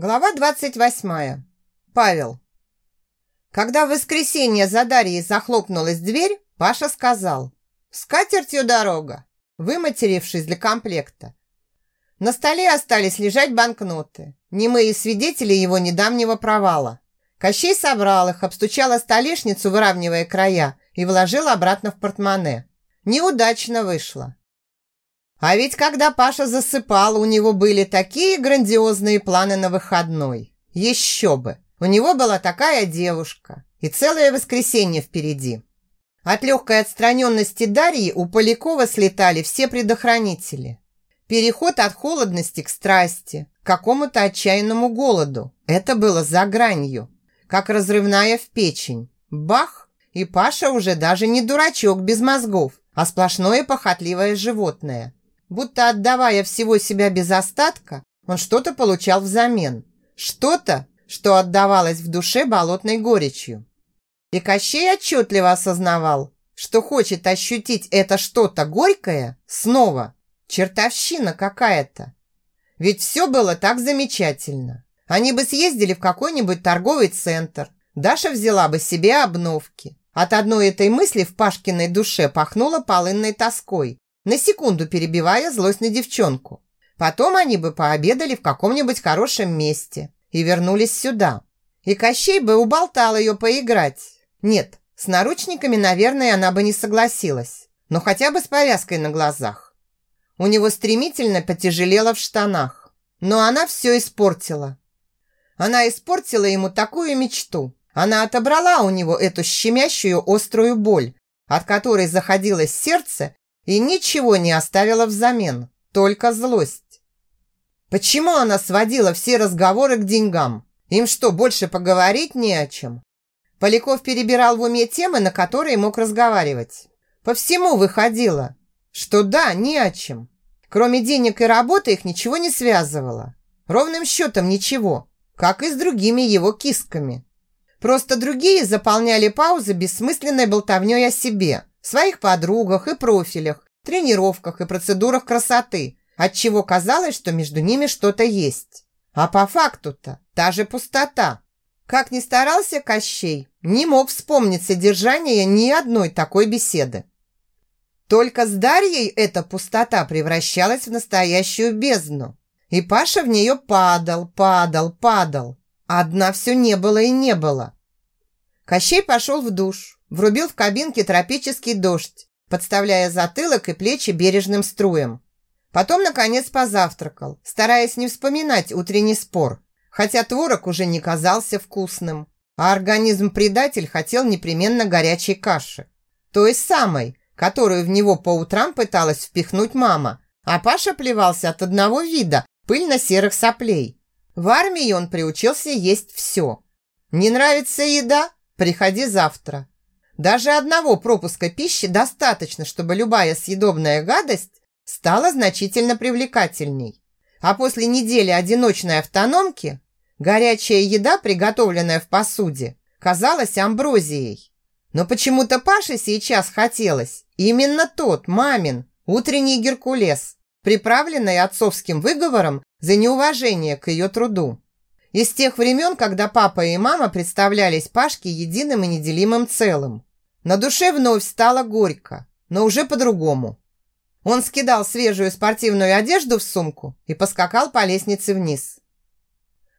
Глава 28. Павел. Когда в воскресенье за Дарьей захлопнулась дверь, Паша сказал «С катертью дорога», выматерившись для комплекта. На столе остались лежать банкноты, немые свидетели его недавнего провала. Кощей собрал их, обстучал столешницу, выравнивая края, и вложил обратно в портмоне. Неудачно вышло. А ведь когда Паша засыпал, у него были такие грандиозные планы на выходной. Еще бы! У него была такая девушка. И целое воскресенье впереди. От легкой отстраненности Дарьи у Полякова слетали все предохранители. Переход от холодности к страсти, к какому-то отчаянному голоду. Это было за гранью. Как разрывная в печень. Бах! И Паша уже даже не дурачок без мозгов, а сплошное похотливое животное. Будто отдавая всего себя без остатка, он что-то получал взамен. Что-то, что отдавалось в душе болотной горечью. И Кощей отчетливо осознавал, что хочет ощутить это что-то горькое снова. Чертовщина какая-то. Ведь все было так замечательно. Они бы съездили в какой-нибудь торговый центр. Даша взяла бы себе обновки. От одной этой мысли в Пашкиной душе пахнуло полынной тоской на секунду перебивая злость на девчонку. Потом они бы пообедали в каком-нибудь хорошем месте и вернулись сюда. И Кощей бы уболтал ее поиграть. Нет, с наручниками, наверное, она бы не согласилась, но хотя бы с повязкой на глазах. У него стремительно потяжелело в штанах, но она все испортила. Она испортила ему такую мечту. Она отобрала у него эту щемящую острую боль, от которой заходилось сердце и ничего не оставила взамен, только злость. Почему она сводила все разговоры к деньгам? Им что, больше поговорить не о чем? Поляков перебирал в уме темы, на которые мог разговаривать. По всему выходило, что да, не о чем. Кроме денег и работы их ничего не связывало. Ровным счетом ничего, как и с другими его кисками. Просто другие заполняли паузы бессмысленной болтовней о себе, своих подругах и профилях, тренировках и процедурах красоты, отчего казалось, что между ними что-то есть. А по факту-то та же пустота. Как ни старался Кощей, не мог вспомнить содержание ни одной такой беседы. Только с Дарьей эта пустота превращалась в настоящую бездну. И Паша в нее падал, падал, падал. А дна все не было и не было. Кощей пошел в душ, Врубил в кабинке тропический дождь, подставляя затылок и плечи бережным струям. Потом, наконец, позавтракал, стараясь не вспоминать утренний спор, хотя творог уже не казался вкусным, а организм-предатель хотел непременно горячей каши. Той самой, которую в него по утрам пыталась впихнуть мама, а Паша плевался от одного вида пыльно-серых соплей. В армии он приучился есть все. Не нравится еда? Приходи завтра. Даже одного пропуска пищи достаточно, чтобы любая съедобная гадость стала значительно привлекательней. А после недели одиночной автономки горячая еда, приготовленная в посуде, казалась амброзией. Но почему-то Паше сейчас хотелось именно тот, мамин, утренний геркулес, приправленный отцовским выговором за неуважение к ее труду. Из тех времен, когда папа и мама представлялись Пашке единым и неделимым целым. На душе вновь стало горько, но уже по-другому. Он скидал свежую спортивную одежду в сумку и поскакал по лестнице вниз.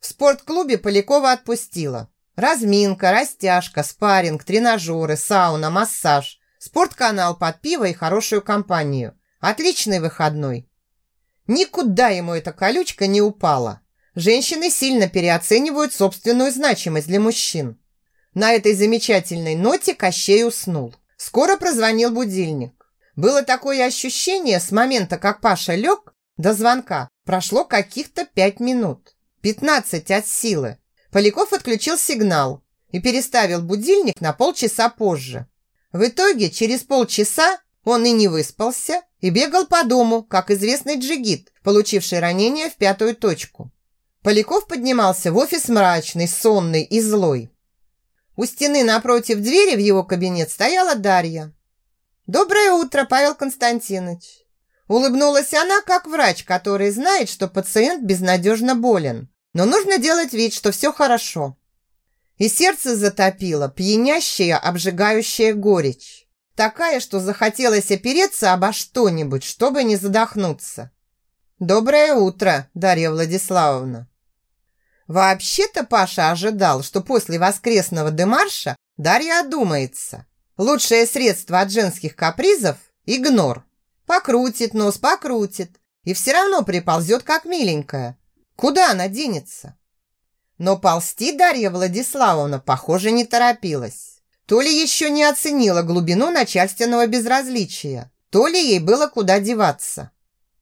В спортклубе Полякова отпустила. Разминка, растяжка, спарринг, тренажеры, сауна, массаж, спортканал под пиво и хорошую компанию. Отличный выходной. Никуда ему эта колючка не упала. Женщины сильно переоценивают собственную значимость для мужчин. На этой замечательной ноте Кощей уснул. Скоро прозвонил будильник. Было такое ощущение с момента, как Паша лег, до звонка прошло каких-то пять минут. Пятнадцать от силы. Поляков отключил сигнал и переставил будильник на полчаса позже. В итоге через полчаса он и не выспался, и бегал по дому, как известный джигит, получивший ранение в пятую точку. Поляков поднимался в офис мрачный, сонный и злой. У стены напротив двери в его кабинет стояла Дарья. «Доброе утро, Павел Константинович!» Улыбнулась она, как врач, который знает, что пациент безнадежно болен. Но нужно делать вид, что все хорошо. И сердце затопило пьянящая, обжигающая горечь. Такая, что захотелось опереться обо что-нибудь, чтобы не задохнуться. «Доброе утро, Дарья Владиславовна!» Вообще-то Паша ожидал, что после воскресного демарша Дарья одумается. Лучшее средство от женских капризов – игнор. Покрутит нос, покрутит, и все равно приползет как миленькая. Куда она денется? Но ползти Дарья Владиславовна, похоже, не торопилась. То ли еще не оценила глубину начальственного безразличия, то ли ей было куда деваться.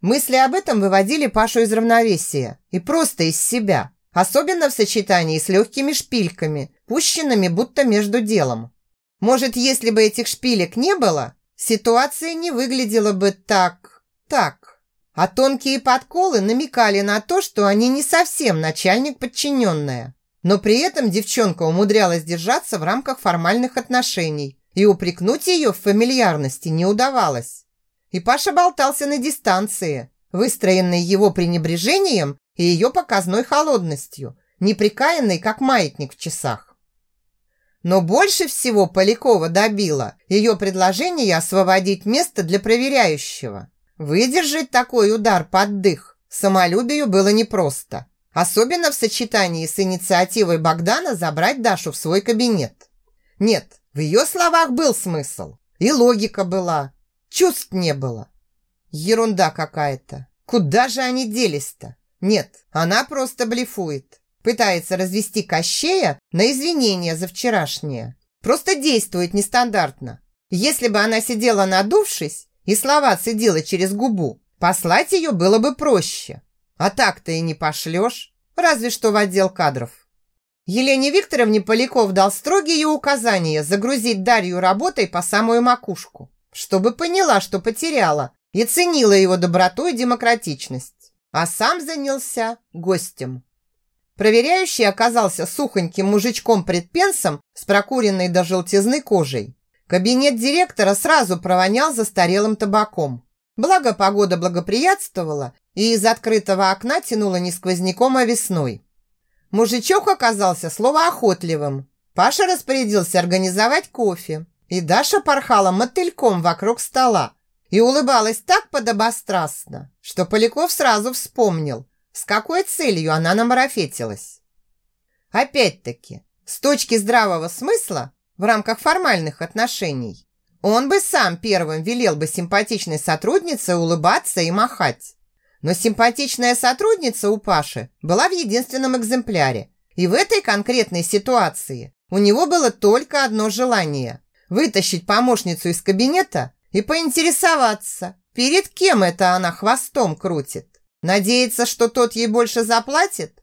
Мысли об этом выводили Пашу из равновесия и просто из себя, особенно в сочетании с легкими шпильками, пущенными будто между делом. Может, если бы этих шпилек не было, ситуация не выглядела бы так... так а тонкие подколы намекали на то, что они не совсем начальник-подчиненная. Но при этом девчонка умудрялась держаться в рамках формальных отношений, и упрекнуть ее в фамильярности не удавалось. И Паша болтался на дистанции, выстроенной его пренебрежением и ее показной холодностью, неприкаянной, как маятник в часах. Но больше всего Полякова добило ее предложение освободить место для проверяющего – Выдержать такой удар под дых самолюбию было непросто. Особенно в сочетании с инициативой Богдана забрать Дашу в свой кабинет. Нет, в ее словах был смысл. И логика была. Чувств не было. Ерунда какая-то. Куда же они делись-то? Нет, она просто блефует. Пытается развести Кощея на извинения за вчерашнее. Просто действует нестандартно. Если бы она сидела надувшись и слова цедила через губу, послать ее было бы проще. А так-то и не пошлешь, разве что в отдел кадров. Елене Викторовне Поляков дал строгие указания загрузить Дарью работой по самую макушку, чтобы поняла, что потеряла, и ценила его доброту и демократичность. А сам занялся гостем. Проверяющий оказался сухоньким мужичком-предпенсом с прокуренной до желтизны кожей. Кабинет директора сразу провонял застарелым табаком. Благо погода благоприятствовала, и из открытого окна тянуло не сквозняком, а весной. Мужичок оказался словоохотливым. Паша распорядился организовать кофе, и Даша порхала мотыльком вокруг стола и улыбалась так подобострастно, что Поляков сразу вспомнил, с какой целью она намарафетилась. Опять-таки, с точки здравого смысла, в рамках формальных отношений. Он бы сам первым велел бы симпатичной сотруднице улыбаться и махать. Но симпатичная сотрудница у Паши была в единственном экземпляре. И в этой конкретной ситуации у него было только одно желание – вытащить помощницу из кабинета и поинтересоваться, перед кем это она хвостом крутит. Надеется, что тот ей больше заплатит?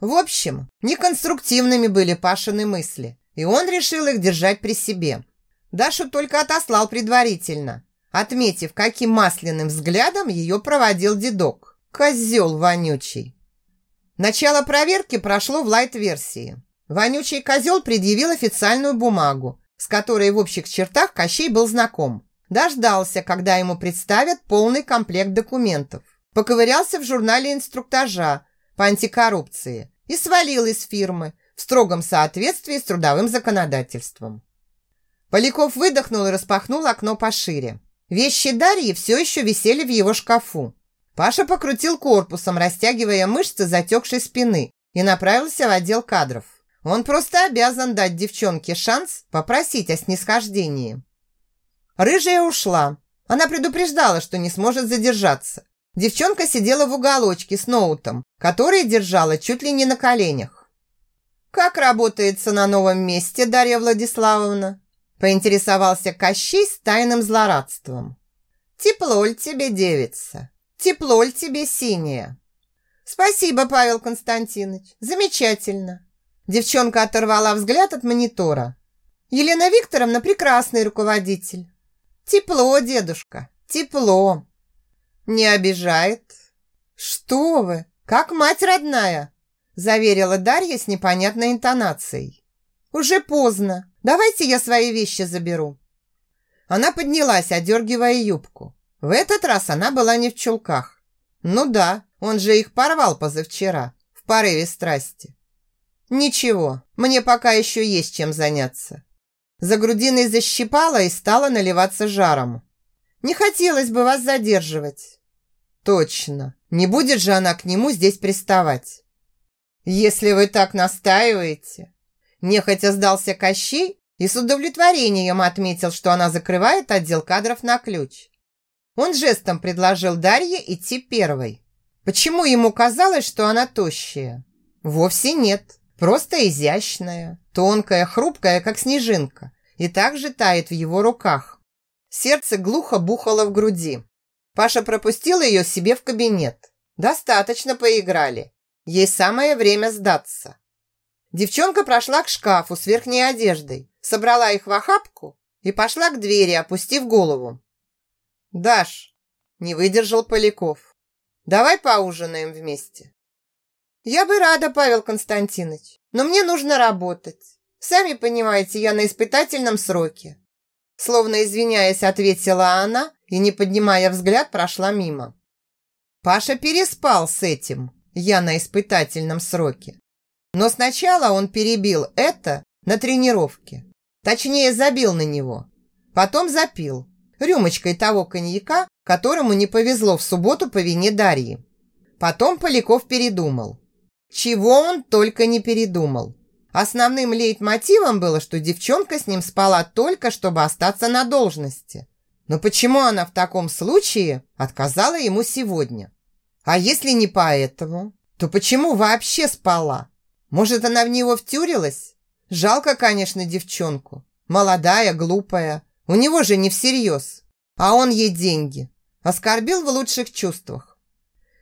В общем, неконструктивными были Пашины мысли и он решил их держать при себе. Дашу только отослал предварительно, отметив, каким масляным взглядом ее проводил дедок. Козел вонючий. Начало проверки прошло в лайт-версии. Вонючий козел предъявил официальную бумагу, с которой в общих чертах Кощей был знаком. Дождался, когда ему представят полный комплект документов. Поковырялся в журнале инструктажа по антикоррупции и свалил из фирмы, в строгом соответствии с трудовым законодательством. Поляков выдохнул и распахнул окно пошире. Вещи Дарьи все еще висели в его шкафу. Паша покрутил корпусом, растягивая мышцы затекшей спины и направился в отдел кадров. Он просто обязан дать девчонке шанс попросить о снисхождении. Рыжая ушла. Она предупреждала, что не сможет задержаться. Девчонка сидела в уголочке с ноутом, который держала чуть ли не на коленях. «Как работается на новом месте, Дарья Владиславовна?» поинтересовался Кощей с тайным злорадством. «Тепло ль тебе, девица? Тепло ль тебе, синяя?» «Спасибо, Павел Константинович. Замечательно». Девчонка оторвала взгляд от монитора. «Елена Викторовна прекрасный руководитель». «Тепло, дедушка, тепло». «Не обижает?» «Что вы, как мать родная!» заверила Дарья с непонятной интонацией. «Уже поздно. Давайте я свои вещи заберу». Она поднялась, одергивая юбку. В этот раз она была не в чулках. Ну да, он же их порвал позавчера. В порыве страсти. Ничего, мне пока еще есть чем заняться. За грудиной защипала и стала наливаться жаром. Не хотелось бы вас задерживать. Точно, не будет же она к нему здесь приставать. Если вы так настаиваете. Нехотя сдался Кощей и с удовлетворением отметил, что она закрывает отдел кадров на ключ. Он жестом предложил Дарье идти первой. Почему ему казалось, что она тощая? Вовсе нет. Просто изящная, тонкая, хрупкая, как снежинка, и также тает в его руках. Сердце глухо бухало в груди. Паша пропустил ее себе в кабинет. Достаточно поиграли. Ей самое время сдаться. Девчонка прошла к шкафу с верхней одеждой, собрала их в охапку и пошла к двери, опустив голову. «Даш!» – не выдержал Поляков. «Давай поужинаем вместе». «Я бы рада, Павел Константинович, но мне нужно работать. Сами понимаете, я на испытательном сроке». Словно извиняясь, ответила она и, не поднимая взгляд, прошла мимо. Паша переспал с этим, я на испытательном сроке. Но сначала он перебил это на тренировке. Точнее, забил на него. Потом запил рюмочкой того коньяка, которому не повезло в субботу по вине Дарьи. Потом Поляков передумал. Чего он только не передумал. Основным лейтмотивом было, что девчонка с ним спала только, чтобы остаться на должности. Но почему она в таком случае отказала ему сегодня? А если не поэтому, то почему вообще спала? Может, она в него втюрилась? Жалко, конечно, девчонку. Молодая, глупая. У него же не всерьез. А он ей деньги. Оскорбил в лучших чувствах.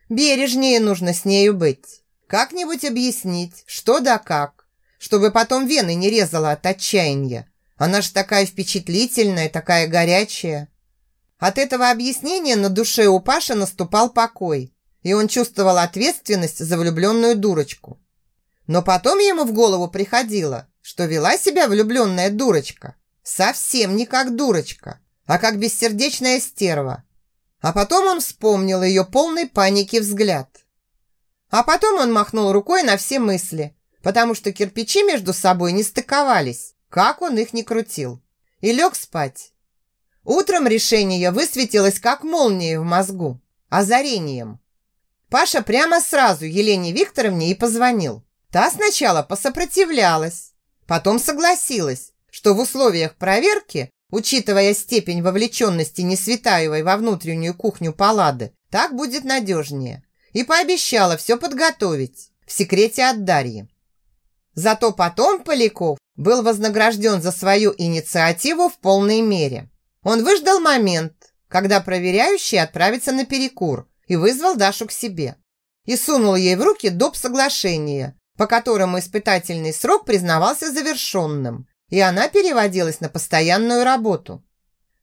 Бережнее нужно с нею быть. Как-нибудь объяснить, что да как, чтобы потом вены не резала от отчаяния. Она ж такая впечатлительная, такая горячая. От этого объяснения на душе у Паши наступал покой, и он чувствовал ответственность за влюбленную дурочку. Но потом ему в голову приходило, что вела себя влюбленная дурочка совсем не как дурочка, а как бессердечная стерва. А потом он вспомнил ее полный паники взгляд. А потом он махнул рукой на все мысли, потому что кирпичи между собой не стыковались, как он их ни крутил, и лег спать. Утром решение высветилось как молния в мозгу, озарением. Паша прямо сразу Елене Викторовне и позвонил. Та сначала посопротивлялась, потом согласилась, что в условиях проверки, учитывая степень вовлеченности Несветаевой во внутреннюю кухню Паллады, так будет надежнее и пообещала все подготовить в секрете от Дарьи. Зато потом Поляков был вознагражден за свою инициативу в полной мере. Он выждал момент, когда проверяющий отправится на перекур и вызвал Дашу к себе. И сунул ей в руки доп. соглашения, по которому испытательный срок признавался завершенным, и она переводилась на постоянную работу.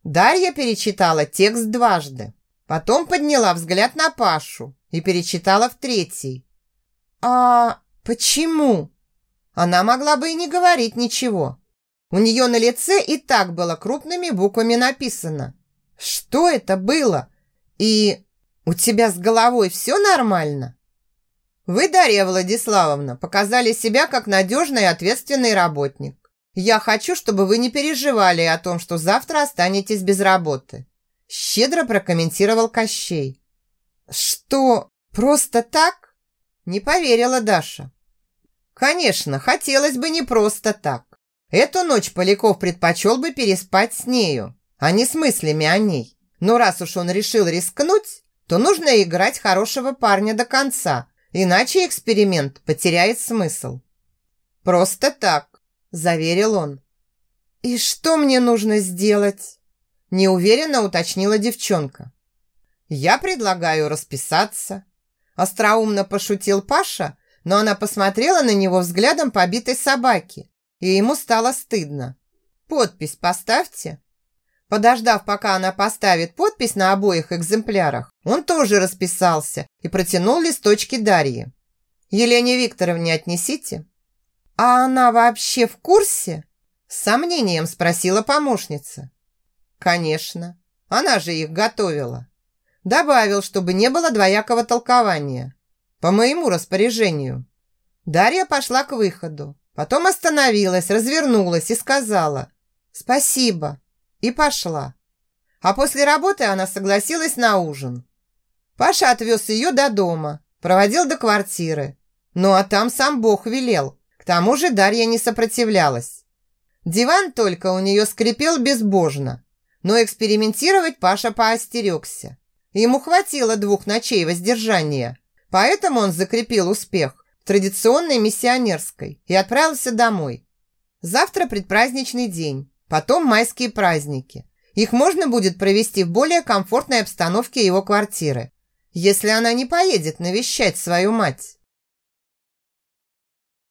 Дарья перечитала текст дважды, потом подняла взгляд на Пашу и перечитала в третий. «А почему?» Она могла бы и не говорить ничего. У нее на лице и так было крупными буквами написано. «Что это было?» И «У тебя с головой все нормально?» Вы, Дарья Владиславовна, показали себя как надежный и ответственный работник. Я хочу, чтобы вы не переживали о том, что завтра останетесь без работы. Щедро прокомментировал Кощей. Что, просто так? Не поверила Даша. Конечно, хотелось бы не просто так. Эту ночь Поляков предпочел бы переспать с нею, а не с мыслями о ней. Но раз уж он решил рискнуть, то нужно играть хорошего парня до конца, иначе эксперимент потеряет смысл. Просто так заверил он. «И что мне нужно сделать?» Неуверенно уточнила девчонка. «Я предлагаю расписаться». Остроумно пошутил Паша, но она посмотрела на него взглядом побитой собаки, и ему стало стыдно. «Подпись поставьте». Подождав, пока она поставит подпись на обоих экземплярах, он тоже расписался и протянул листочки Дарьи. «Елене Викторовне отнесите». «А она вообще в курсе?» С сомнением спросила помощница. «Конечно, она же их готовила». Добавил, чтобы не было двоякого толкования. По моему распоряжению. Дарья пошла к выходу, потом остановилась, развернулась и сказала «Спасибо» и пошла. А после работы она согласилась на ужин. Паша отвез ее до дома, проводил до квартиры. Ну а там сам Бог велел. К тому же Дарья не сопротивлялась. Диван только у нее скрипел безбожно, но экспериментировать Паша поостерегся. Ему хватило двух ночей воздержания, поэтому он закрепил успех традиционной миссионерской и отправился домой. Завтра предпраздничный день, потом майские праздники. Их можно будет провести в более комфортной обстановке его квартиры, если она не поедет навещать свою мать.